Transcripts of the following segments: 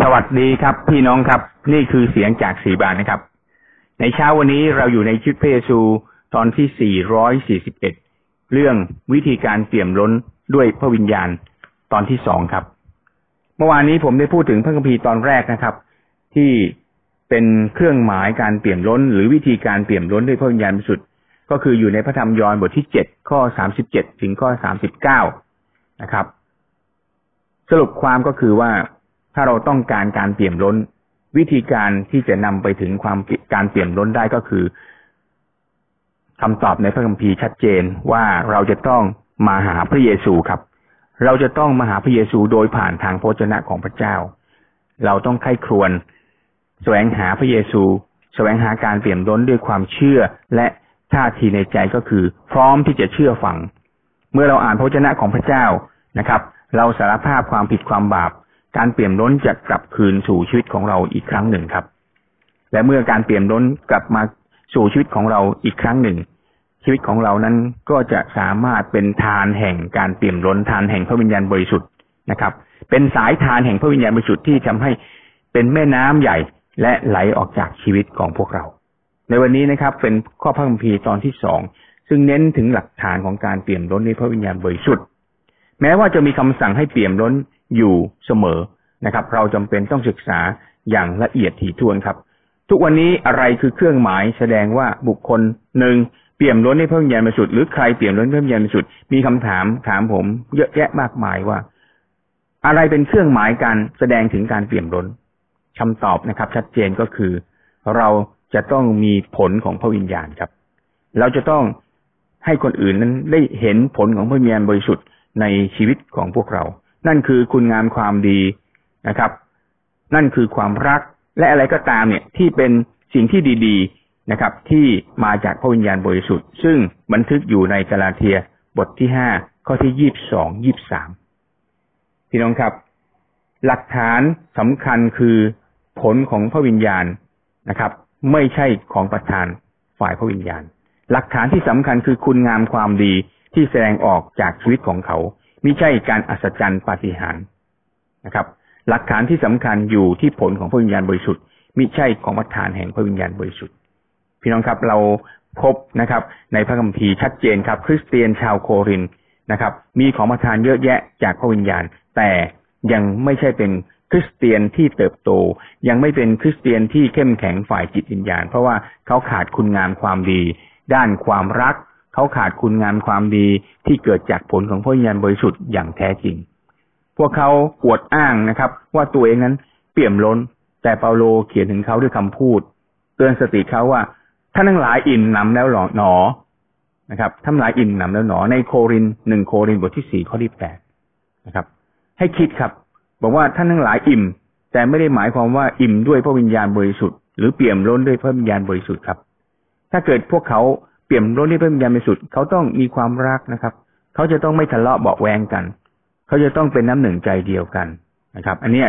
สวัสดีครับ พี่น้องครับ นี่คือเสียงจากสีบานนะครับ ในเช้าวันนี้เราอยู่ในชุดพระเยซูตอนที่ 441 เรื่องวิธีการเปี่ยมล้นด้วยพระวิญญาณตอนที่สองครับ เมื่อวานนี้ผมได้พูดถึงพระคัมภีร์ตอนแรกนะครับ ที่เป็นเครื่องหมายการเปี่ยมล้น หรือวิธีการเปี่ยมล้นด้วยพระวิญญาณบริสุทธิ์ก็คืออยู่ในพระธรรมยอห์นบทที่ 7 ข้อ 37 ถึงข้อ 39 นะครับ สรุปความก็คือว่า ถ้าเราต้องการการเปี่ยมล้น วิธีการที่จะนำไปถึงความการเปี่ยมล้นได้ก็คือคำตอบในพระคัมภีร์ชัดเจนว่าเราจะต้องมาหาพระเยซูครับ เราจะต้องมาหาพระเยซูโดยผ่านทางพระชนะของพระเจ้า เราต้องไข้ครวนแสวงหาพระเยซู แสวงหาการเปี่ยมล้นด้วยความเชื่อและท่าทีในใจก็คือ พร้อมที่จะเชื่อฟัง เมื่อเราอ่านพระชนะของพระเจ้านะครับ เราสารภาพความผิดความบาป การเปลี่ยนล้นจะกลับคืนสู่ชีวิตของเราอีกครั้งหนึ่งครับ และเมื่อการเปลี่ยนล้นกลับมาสู่ชีวิตของเราอีกครั้งหนึ่ง ชีวิตของเรานั้นก็จะสามารถเป็นทานแห่งการเปลี่ยนล้นทานแห่งพระวิญญาณบริสุทธิ์นะครับ เป็นสายทานแห่งพระวิญญาณบริสุทธิ์ที่ทำให้เป็นแม่น้ำใหญ่และไหลออกจากชีวิตของพวกเรา ในวันนี้นะครับ เป็นข้อพระคัมภีร์ตอนที่สองซึ่งเน้นถึงหลักฐานของการเปลี่ยนล้นในพระวิญญาณบริสุทธิ์แม้ว่าจะมีคำสั่งให้เปลี่ยนล้น อยู่เสมอนะครับ เราจำเป็นต้องศึกษาอย่างละเอียดถี่ถ้วนครับ ทุกวันนี้อะไรคือเครื่องหมายแสดงว่าบุคคลหนึ่งเปี่ยมล้นในพระวิญญาณบริสุทธิ์หรือใครเปี่ยมล้นพระวิญญาณบริสุทธิ์มีคำถามถามผมเยอะแยะมากมายว่า อะไรเป็นเครื่องหมายการแสดงถึงการเปี่ยมล้นคำตอบนะครับ ชัดเจนก็คือ เราจะต้องมีผลของพระวิญญาณครับ เราจะต้องให้คนอื่นนั้นได้เห็นผลของพระวิญญาณบริสุทธิ์ในชีวิตของพวกเรา นั่นคือคุณงามความดีนะครับ นั่นคือความรักและอะไรก็ตามเนี่ยที่เป็นสิ่งที่ดีๆนะครับ ที่มาจากพระวิญญาณบริสุทธิ์ ซึ่งบันทึกอยู่ในกาลาเทียบทที่ห้าข้อที่ยี่บสองยี่บสามพี่น้องครับ หลักฐานสำคัญคือผลของพระวิญญาณนะครับ ไม่ใช่ของประธานฝ่ายพระวิญญาณ หลักฐานที่สำคัญคือคุณงามความดีที่แสดงออกจากชีวิตของเขา ไม่ใช่การอัศจรรย์ปาฏิหาริย์นะครับ หลักฐานที่สำคัญอยู่ที่ผลของพระวิญญาณบริสุทธิ์มิใช่ของประธานแห่งพระวิญญาณบริสุทธิ์ พี่น้องครับเราพบนะครับ ในพระคัมภีร์ชัดเจนครับ คริสเตียนชาวโครินนะครับ มีของประทานเยอะแยะจากพระวิญญาณ แต่ยังไม่ใช่เป็นคริสเตียนที่เติบโต ยังไม่เป็นคริสเตียนที่เข้มแข็งฝ่ายจิตวิญญาณ เพราะว่าเขาขาดคุณงามความดี ด้านความรัก เขาขาดคุณงามความดีที่เกิดจากผลของพระญาณบริสุทธิ์อย่างแท้จริง พวกเขาอวดอ้างนะครับ ว่าตัวเองนั้นเปี่ยมล้น แต่เปาโลเขียนถึงเขาด้วยคำพูด เตือนสติเขาว่าท่านทั้งหลายอิ่มหนำแล้วหรอหนอนะครับท่านหลายอิ่มหนำแล้วหนอ ในโครินหนึ่งโครินบทที่สี่ข้อที่แปดนะครับ ให้คิดครับ บอกว่าท่านทั้งหลายอิ่ม แต่ไม่ได้หมายความว่าอิ่มด้วยพระวิญญาณบริสุทธิ์หรือเปี่ยมล้นด้วยพระวิญญาณบริสุทธิ์ครับ ถ้าเกิดพวกเขา เปี่ยมล้นด้วยพระวิญญาณบริสุทธิ์เขาต้องมีความรักนะครับ เขาจะต้องไม่ทะเลาะเบาแวงกัน เขาจะต้องเป็นน้ำหนึ่งใจเดียวกันนะครับ อันนี้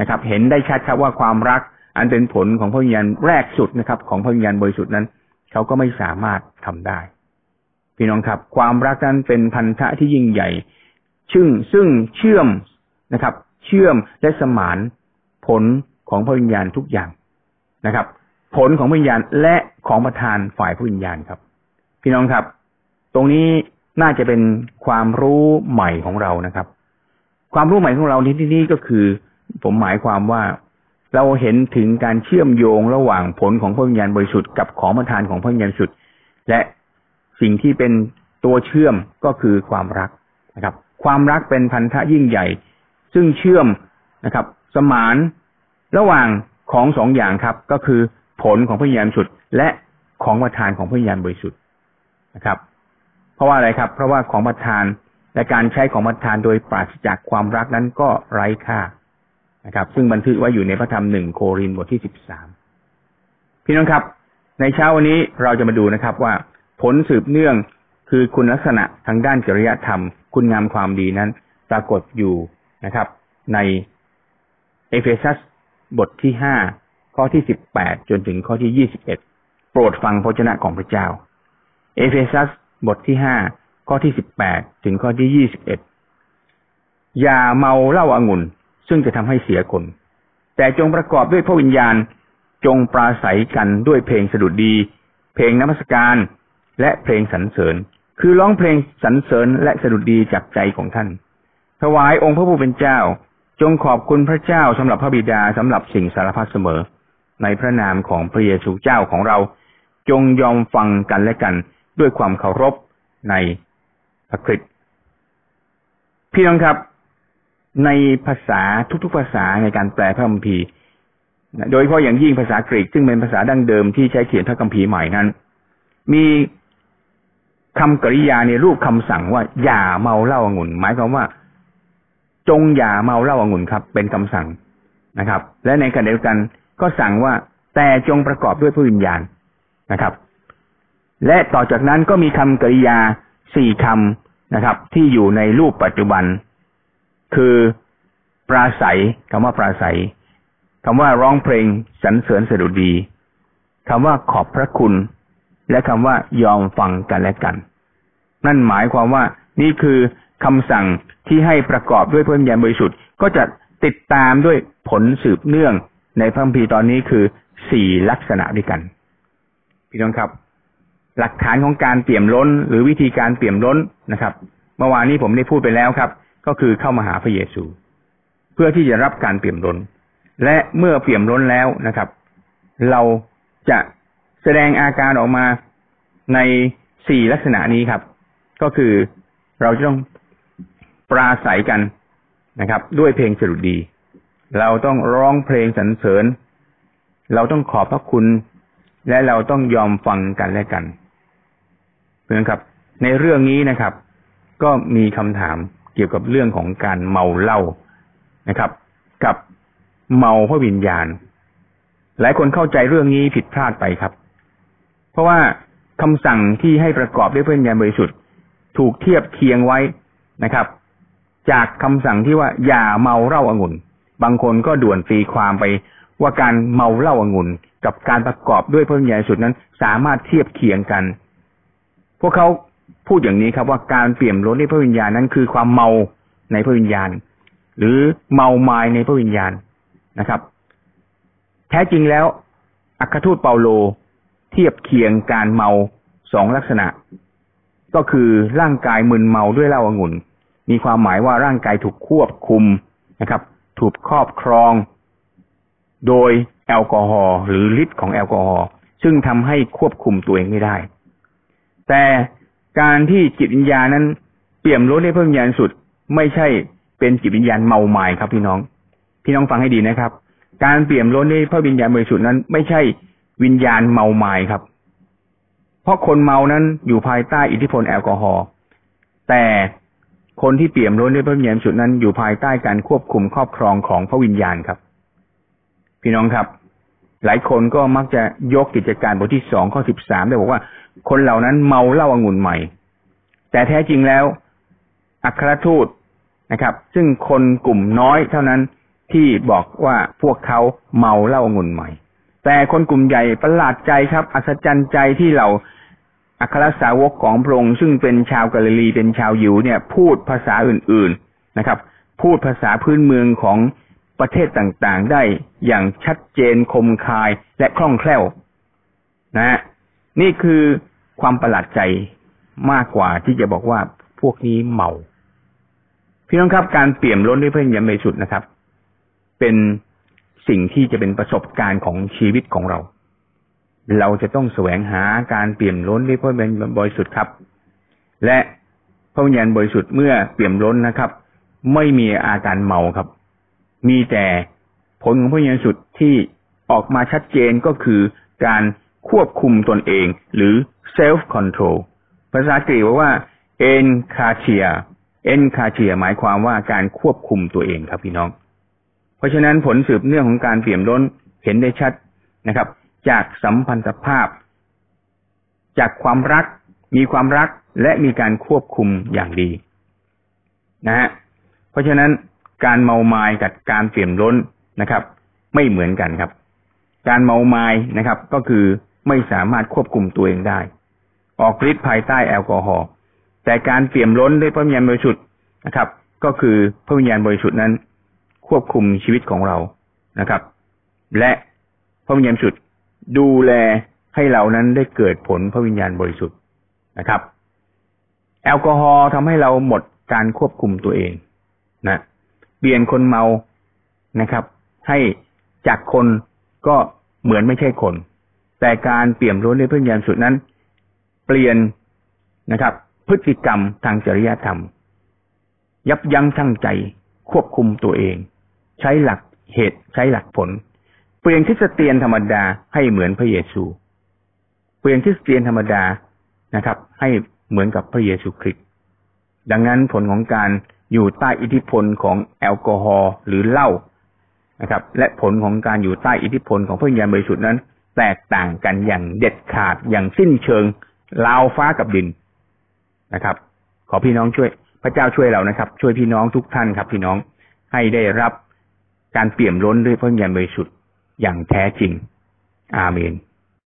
นะครับ เห็นได้ชัดครับว่าความรักอันเป็นผลของพระวิญญาณแรกสุดนะครับ ของพระวิญญาณบริสุทธิ์นั้น เขาก็ไม่สามารถทำได้ พี่น้องครับ ความรักนั้นเป็นพันธะที่ยิ่งใหญ่ซึ่งซึ่งเชื่อมนะครับ เชื่อมและสมานผลของพระวิญญาณทุกอย่างนะครับ ผลของพระวิญญาณและของประธานฝ่ายพระวิญญาณครับ พี่น้องครับ ตรงนี้น่าจะเป็นความรู้ใหม่ของเรานะครับ ความรู้ใหม่ของเราที่นี่ก็คือ ผมหมายความว่าเราเห็นถึงการเชื่อมโยงระหว่างผลของพระวิญญาณบริสุทธิ์กับของประทานของพระวิญญาณสุดและสิ่งที่เป็นตัวเชื่อมก็คือความรักนะครับ ความรักเป็นพันธะยิ่งใหญ่ ซึ่งเชื่อมนะครับ สมานระหว่างของสองอย่างครับ ก็คือผลของพระวิญญาณสุดและของประทานของพระวิญญาณบริสุทธิ์ นะครับ เพราะว่าอะไรครับ เพราะว่าของประทานและการใช้ของประทานโดยปราศจากความรักนั้นก็ไร้ค่านะครับ ซึ่งบันทึกไว้อยู่ในพระธรรมหนึ่งโครินบทที่สิบสามพี่น้องครับ ในเช้าวันนี้เราจะมาดูนะครับว่าผลสืบเนื่องคือคุณลักษณะทางด้านจริยธรรม คุณงามความดีนั้น ปรากฏอยู่นะครับ ในเอเฟซัสบทที่ห้าข้อที่สิบแปดจนถึงข้อที่ยี่สิบเอ็ดโปรดฟังพระเจ้าของพระเจ้า เอเฟซัสบทที่ห้าข้อที่สิบแปดถึงข้อที่ยี่สิบเอ็ดอย่าเมาเหล้าองุ่น ซึ่งจะทำให้เสียคน แต่จงประกอบด้วยพระวิญญาณจงปราศัยกันด้วยเพลงสดุดี เพลงนมัสการ และเพลงสรรเสริญ คือร้องเพลงสรรเสริญและสดุดดีจากใจของท่าน ถวายองค์พระผู้เป็นเจ้า จงขอบคุณพระเจ้าสำหรับพระบิดาสำหรับสิ่งสารพัดเสมอ ในพระนามของพระเยซูเจ้าของเรา จงยอมฟังกันและกัน ด้วยความเคารพในพระคริสต์พี่น้องครับ ในภาษาทุกๆภาษาในการแปลพระคัมภีร์โดยเฉพาะอย่างยิ่งภาษากรีกซึ่งเป็นภาษาดั้งเดิมที่ใช้เขียนพระคัมภีร์ใหม่นั้น มีคำกริยาในรูปคำสั่งว่า อย่าเมาเหล้าองุ่น หมายความว่า จงอย่าเมาเหล้าองุ่นครับ เป็นคำสั่งนะครับ และในขณะเดียวกันก็สั่งว่าแต่จงประกอบด้วยพระวิญญาณนะครับ และต่อจากนั้นก็มีคำกริยาสี่คำนะครับ ที่อยู่ในรูปปัจจุบัน คือปราศัยคำว่าปราศัยคำว่าร้องเพลงสรรเสริญสดุดีคำว่าขอบพระคุณ และคำว่ายอมฟังกันและกัน นั่นหมายความว่านี่คือคำสั่งที่ให้ประกอบด้วยพระวิญญาณบริสุทธิ์ก็จะติดตามด้วยผลสืบเนื่องในพระคัมภีร์ตอนนี้คือสี่ลักษณะด้วยกัน พี่น้องครับ หลักฐานของการเปี่ยมล้น หรือวิธีการเปี่ยมล้นนะครับ เมื่อวานนี้ผมได้พูดไปแล้วครับ ก็คือเข้ามาหาพระเยซู เพื่อที่จะรับการเปี่ยมล้น และเมื่อเปี่ยมล้นแล้วนะครับ เราจะแสดงอาการออกมาในสี่ลักษณะนี้ครับ ก็คือเราจะต้องปราศัยกันนะครับ ด้วยเพลงสรุดี เราต้องร้องเพลงสรรเสริญ เราต้องขอบพระคุณ และเราต้องยอมฟังกันและกัน เพื่อนครับ ในเรื่องนี้นะครับ ก็มีคำถามเกี่ยวกับเรื่องของการเมาเหล้านะครับ กับเมาพระวิญญาณ หลายคนเข้าใจเรื่องนี้ผิดพลาดไปครับ เพราะว่าคำสั่งที่ให้ประกอบด้วยพระวิญญาณบริสุทธิ์ถูกเทียบเคียงไว้นะครับ จากคำสั่งที่ว่าอย่าเมาเหล้าอางุ่น บางคนก็ด่วนตีความไปว่าการเมาเหล้าอางุ่น กับการประกอบด้วยพระวิญญาณบริสุทธิ์นั้น สามารถเทียบเคียงกัน วกเขาพูดอย่างนี้ครับ ว่าการเปี่ยมล้นด้วยพระวิญญาณนั้นคือความเมาในพระวิญญาณ หรือเมาไม้ในพระวิญญาณนะครับ แท้จริงแล้ว อัครทูตเปาโลเทียบเคียงการเมาสองลักษณะ ก็คือร่างกายมึนเมาด้วยเหล้าองุ่น มีความหมายว่าร่างกายถูกควบคุมนะครับ ถูกครอบครอง โดยแอลกอฮอล์หรือฤทธิ์ของแอลกอฮอล์ซึ่งทำให้ควบคุมตัวเองไม่ได้ แต่การที่จิตวิญญาณนั้นเปี่ยมล้นด้วยพระวิญญาณสุด ไม่ใช่เป็นจิตวิญญาณเมาไม้ครับ พี่น้อง พี่น้องฟังให้ดีนะครับ การเปี่ยมล้นด้วยพระวิญญาณบริสุทธิ์นั้น ไม่ใช่วิญญาณเมาไม้ครับ เพราะคนเมานั้นอยู่ภายใต้อิทธิพลแอลกอฮอล์แต่คนที่เปี่ยมล้นด้วยพระวิญญาณบริสุทธิ์นั้น อยู่ภายใต้การควบคุมครอบครองของพระวิญญาณครับ พี่น้องครับ หลายคนก็มักจะยกกิจการบทที่สองข้อสิบสามได้บอกว่า คนเหล่านั้นเมาเหล้าองุ่นใหม่ แต่แท้จริงแล้ว อัครทูตนะครับ ซึ่งคนกลุ่มน้อยเท่านั้นที่บอกว่าพวกเขาเมาเหล้างุ่นใหม่ แต่คนกลุ่มใหญ่ประหลาดใจครับ อัศจรรย์ใจที่เราอัครสาวกของพระองค์ซึ่งเป็นชาวกาลิลีเป็นชาวยิวเนี่ย พูดภาษาอื่น ๆนะครับ พูดภาษาพื้นเมืองของ ประเทศต่างๆได้อย่างชัดเจนคมคายและคล่องแคล่วนะนี่คือความประหลาดใจมากกว่าที่จะบอกว่าพวกนี้เมา พี่น้องครับการเปี่ยมล้นด้วยพระญาณบริสุทธิ์นะครับ เป็นสิ่งที่จะเป็นประสบการณ์ของชีวิตของเรา เราจะต้องแสวงหาการเปี่ยมล้นด้วยพระวิญญาณบริสุทธิ์ครับ และพระวิญญาณบริสุทธิ์เมื่อเปี่ยมล้นนะครับ ไม่มีอาการเมาครับ มีแต่ผลของพระญญาณสุทธิ์ที่ออกมาชัดเจนก็คือการควบคุมตนเองหรือ self control ภาษากรีกว่า en c a t i a en c a t i a หมายความว่าการควบคุมตัวเองครับพี่น้อง เพราะฉะนั้นผลสืบเนื่องของการเปี่ยมล้นเห็นได้ชัดนะครับ จากสัมพันธภาพ จากความรัก มีความรักและมีการควบคุมอย่างดี นะฮะเพราะฉะนั้น การเมาไม้กับการเปี่ยมล้นนะครับ ไม่เหมือนกันครับ การเมาไม้นะครับ ก็คือไม่สามารถควบคุมตัวเองได้ ออกฤทธิ์ภายใต้แอลกอฮอล์แต่การเปี่ยมล้นด้วยพระวิญญาณบริสุทธิ์นะครับ ก็คือพระวิญญาณบริสุทธิ์นั้น ควบคุมชีวิตของเรานะครับ และพระวิญญาณบริสุทธิ์ดูแลให้เรานั้นได้เกิดผลพระวิญญาณบริสุทธิ์นะครับ แอลกอฮอล์ทำให้เราหมดการควบคุมตัวเองนะ เปลี่ยนคนเมานะครับ ให้จากคนก็เหมือนไม่ใช่คน แต่การเปลี่ยนร้นในพระญญาณสุดนั้น เปลี่ยนนะครับ พฤติกรรมทางจริยธรรม ยับยั้งชั่งใจควบคุมตัวเอง ใช้หลักเหตุใช้หลักผล เปลี่ยนคริสเตียนธรรมดาให้เหมือนพระเยซู เปลี่ยนคริสเตียนธรรมดานะครับ ให้เหมือนกับพระเยซูคริสต์ดังนั้นผลของการ อยู่ใต้อิทธิพลของแอลกอฮอล์หรือเหล้านะครับ และผลของการอยู่ใต้อิทธิพลของพระวิญญาณบริสุทธิ์นั้น แตกต่างกันอย่างเด็ดขาดอย่างสิ้นเชิงลาวฟ้ากับดินนะครับ ขอพี่น้องช่วย พระเจ้าช่วยเรานะครับ ช่วยพี่น้องทุกท่านครับ พี่น้องให้ได้รับการเปี่ยมล้นด้วยพระวิญญาณบริสุทธิ์อย่างแท้จริง อาเมน